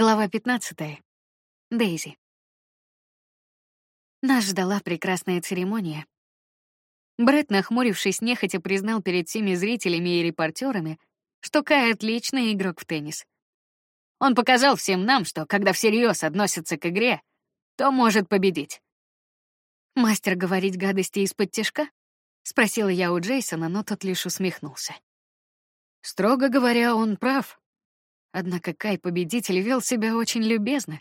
Глава 15. Дейзи. Нас ждала прекрасная церемония. Брэд, нахмурившись, нехотя признал перед всеми зрителями и репортерами, что Кай — отличный игрок в теннис. Он показал всем нам, что, когда всерьез относится к игре, то может победить. «Мастер говорить гадости из-под тяжка?» — спросила я у Джейсона, но тот лишь усмехнулся. Строго говоря, он прав. Однако Кай-победитель вел себя очень любезно.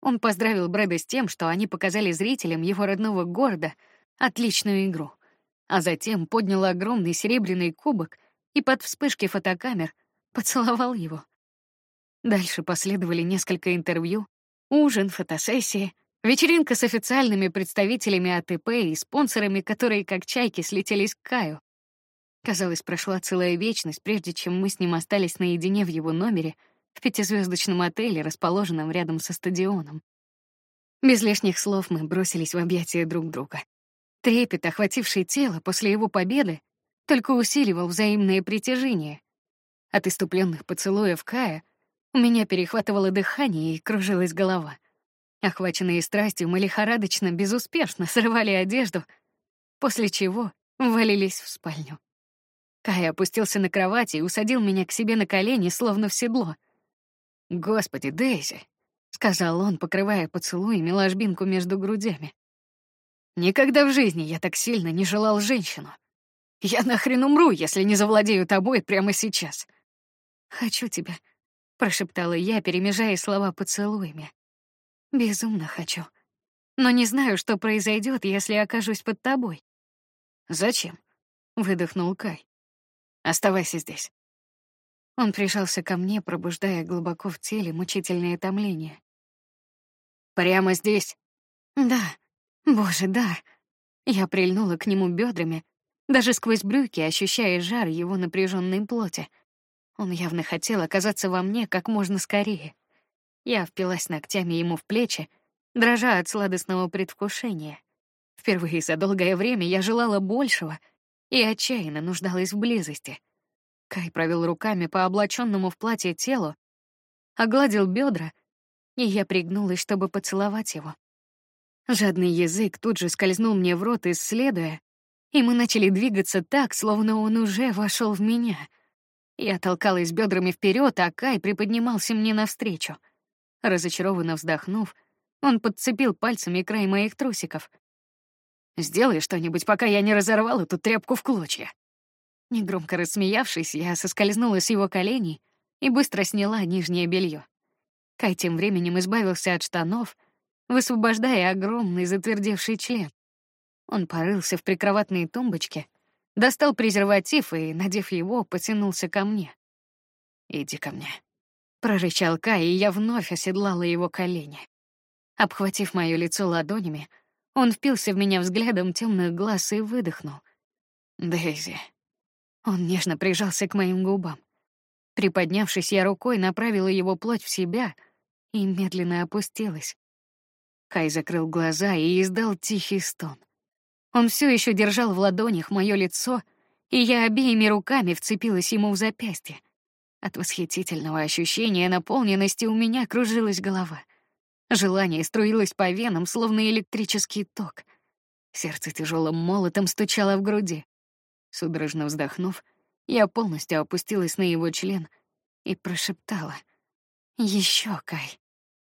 Он поздравил Брэда с тем, что они показали зрителям его родного города отличную игру, а затем поднял огромный серебряный кубок и под вспышки фотокамер поцеловал его. Дальше последовали несколько интервью, ужин, фотосессии, вечеринка с официальными представителями АТП и спонсорами, которые как чайки слетелись к Каю. Казалось, прошла целая вечность, прежде чем мы с ним остались наедине в его номере в пятизвездочном отеле, расположенном рядом со стадионом. Без лишних слов мы бросились в объятия друг друга. Трепет, охвативший тело после его победы, только усиливал взаимное притяжение. От иступленных поцелуев Кая у меня перехватывало дыхание и кружилась голова. Охваченные страстью, мы лихорадочно, безуспешно срывали одежду, после чего валились в спальню. Кай опустился на кровать и усадил меня к себе на колени, словно в седло. «Господи, Дейзи!» — сказал он, покрывая поцелуями ложбинку между грудями. «Никогда в жизни я так сильно не желал женщину. Я нахрен умру, если не завладею тобой прямо сейчас». «Хочу тебя», — прошептала я, перемежая слова поцелуями. «Безумно хочу. Но не знаю, что произойдет, если окажусь под тобой». «Зачем?» — выдохнул Кай. Оставайся здесь. Он прижался ко мне, пробуждая глубоко в теле мучительное томление. Прямо здесь? Да. Боже, да. Я прильнула к нему бедрами, даже сквозь брюки, ощущая жар его напряженной плоти. Он явно хотел оказаться во мне как можно скорее. Я впилась ногтями ему в плечи, дрожа от сладостного предвкушения. Впервые за долгое время я желала большего — и отчаянно нуждалась в близости. Кай провел руками по облаченному в платье телу, огладил бедра, и я пригнулась, чтобы поцеловать его. Жадный язык тут же скользнул мне в рот, исследуя, и мы начали двигаться так, словно он уже вошел в меня. Я толкалась бедрами вперед, а Кай приподнимался мне навстречу. Разочарованно вздохнув, он подцепил пальцами край моих трусиков — Сделай что-нибудь, пока я не разорвал эту тряпку в клочья. Негромко рассмеявшись, я соскользнула с его коленей и быстро сняла нижнее белье. Кай тем временем избавился от штанов, высвобождая огромный затвердевший член. Он порылся в прикроватной тумбочке, достал презерватив и, надев его, потянулся ко мне. «Иди ко мне», — прорычал Кай, и я вновь оседлала его колени. Обхватив моё лицо ладонями, он впился в меня взглядом темных глаз и выдохнул. Дейзи. Он нежно прижался к моим губам. Приподнявшись, я рукой направила его плоть в себя и медленно опустилась. Кай закрыл глаза и издал тихий стон. Он все еще держал в ладонях мое лицо, и я обеими руками вцепилась ему в запястье. От восхитительного ощущения наполненности у меня кружилась голова — Желание струилось по венам, словно электрический ток. Сердце тяжелым молотом стучало в груди. Судорожно вздохнув, я полностью опустилась на его член и прошептала: "Еще, Кай".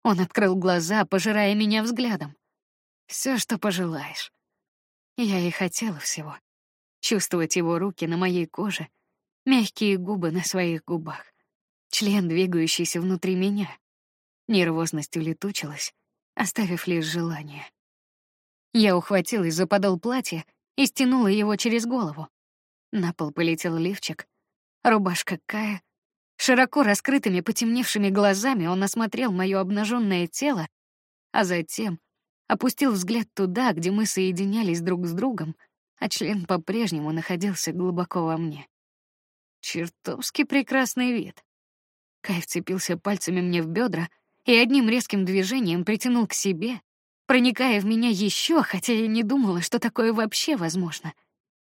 Он открыл глаза, пожирая меня взглядом. Все, что пожелаешь. Я и хотела всего: чувствовать его руки на моей коже, мягкие губы на своих губах, член, двигающийся внутри меня. Нервозность улетучилась, оставив лишь желание. Я ухватилась за подол платья и стянула его через голову. На пол полетел лифчик, рубашка Кая. Широко раскрытыми потемневшими глазами он осмотрел моё обнаженное тело, а затем опустил взгляд туда, где мы соединялись друг с другом, а член по-прежнему находился глубоко во мне. Чертовски прекрасный вид. Кай вцепился пальцами мне в бедра, и одним резким движением притянул к себе, проникая в меня еще, хотя я не думала, что такое вообще возможно.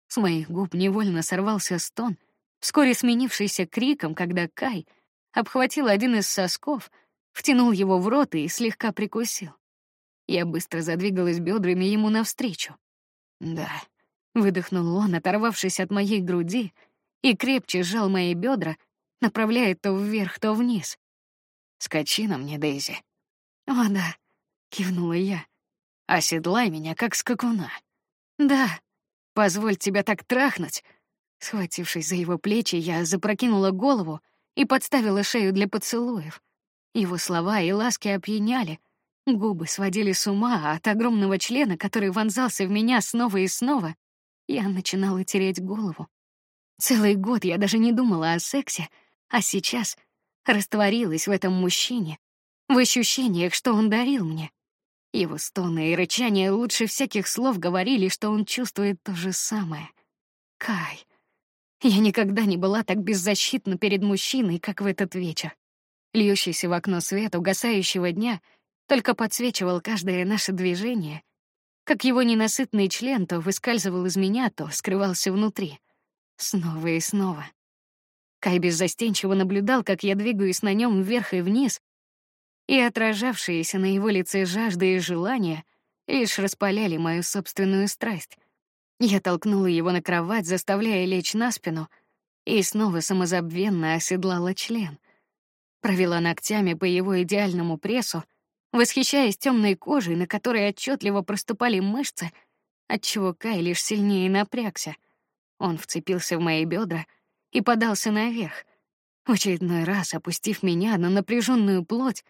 С моих губ невольно сорвался стон, вскоре сменившийся криком, когда Кай обхватил один из сосков втянул его в рот и слегка прикусил. Я быстро задвигалась бедрами ему навстречу. Да, выдохнул он, оторвавшись от моей груди, и крепче сжал мои бедра, направляя то вверх, то вниз. Скачи на мне, Дейзи. О да, кивнула я. Оседлай меня как скакуна. Да, позволь тебя так трахнуть. Схватившись за его плечи, я запрокинула голову и подставила шею для поцелуев. Его слова и ласки опьяняли, губы сводили с ума, а от огромного члена, который вонзался в меня снова и снова, я начинала тереть голову. Целый год я даже не думала о сексе, а сейчас растворилась в этом мужчине, в ощущениях, что он дарил мне. Его стоны и рычания лучше всяких слов говорили, что он чувствует то же самое. Кай. Я никогда не была так беззащитна перед мужчиной, как в этот вечер. Льющийся в окно свет угасающего дня только подсвечивал каждое наше движение, как его ненасытный член то выскальзывал из меня, то скрывался внутри. Снова и снова. Кай беззастенчиво наблюдал, как я двигаюсь на нем вверх и вниз, и отражавшиеся на его лице жажда и желание лишь распаляли мою собственную страсть. Я толкнула его на кровать, заставляя лечь на спину, и снова самозабвенно оседлала член — провела ногтями по его идеальному прессу, восхищаясь темной кожей, на которой отчетливо проступали мышцы, отчего Кай лишь сильнее напрягся. Он вцепился в мои бедра и подался наверх, в очередной раз опустив меня на напряженную плоть,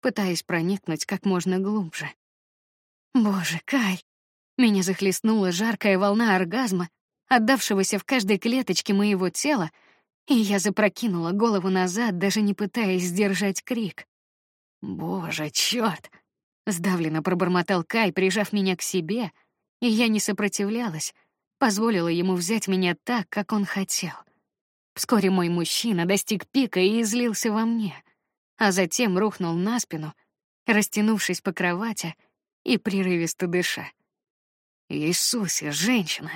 пытаясь проникнуть как можно глубже. Боже, Кай! Меня захлестнула жаркая волна оргазма, отдавшегося в каждой клеточке моего тела, и я запрокинула голову назад, даже не пытаясь сдержать крик. Боже, чёрт! Сдавленно пробормотал Кай, прижав меня к себе, и я не сопротивлялась, позволила ему взять меня так, как он хотел. Вскоре мой мужчина достиг пика и излился во мне, а затем рухнул на спину, растянувшись по кровати и прерывисто дыша. Иисусе, женщина!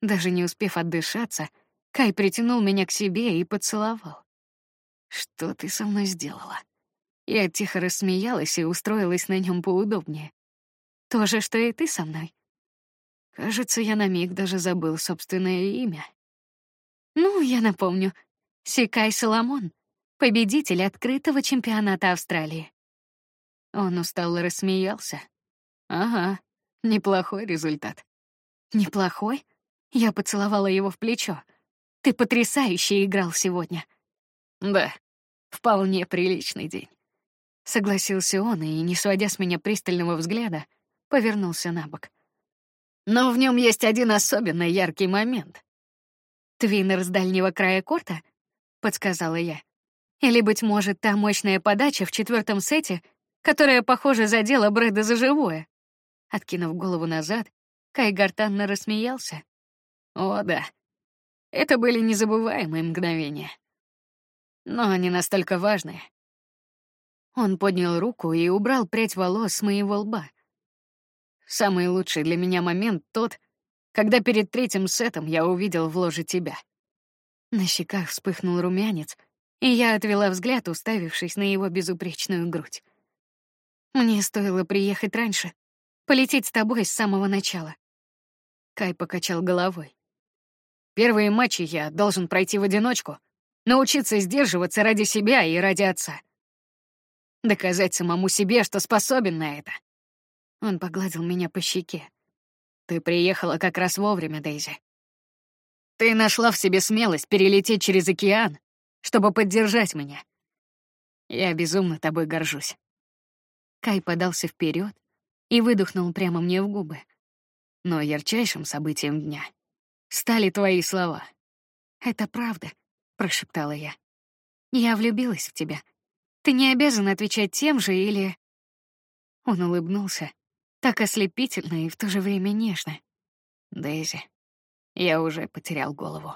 Даже не успев отдышаться, Кай притянул меня к себе и поцеловал. Что ты со мной сделала? Я тихо рассмеялась и устроилась на нем поудобнее. То же, что и ты со мной. Кажется, я на миг даже забыл собственное имя. Ну, я напомню. Сикай Соломон, победитель открытого чемпионата Австралии. Он устало рассмеялся. Ага, неплохой результат. Неплохой? Я поцеловала его в плечо. Ты потрясающе играл сегодня. Да, вполне приличный день. Согласился он и, не сводя с меня пристального взгляда, повернулся на бок. Но в нем есть один особенно яркий момент. Твиннер с дальнего края корта, подсказала я. Или быть может та мощная подача в четвертом сете, которая, похоже, задела Брэда за живое. Откинув голову назад, Кай гортанно рассмеялся. О да, это были незабываемые мгновения. Но они настолько важные. Он поднял руку и убрал прядь волос с моего лба. Самый лучший для меня момент тот, когда перед третьим сетом я увидел в ложе тебя. На щеках вспыхнул румянец, и я отвела взгляд, уставившись на его безупречную грудь. Мне стоило приехать раньше, полететь с тобой с самого начала. Кай покачал головой. Первые матчи я должен пройти в одиночку, научиться сдерживаться ради себя и ради отца. Доказать самому себе, что способен на это. Он погладил меня по щеке. Ты приехала как раз вовремя, Дейзи. Ты нашла в себе смелость перелететь через океан, чтобы поддержать меня. Я безумно тобой горжусь. Кай подался вперед и выдохнул прямо мне в губы. Но ярчайшим событием дня стали твои слова. Это правда, прошептала я. Я влюбилась в тебя. Ты не обязан отвечать тем же или Он улыбнулся, так ослепительно и в то же время нежно. Дейзи, я уже потерял голову.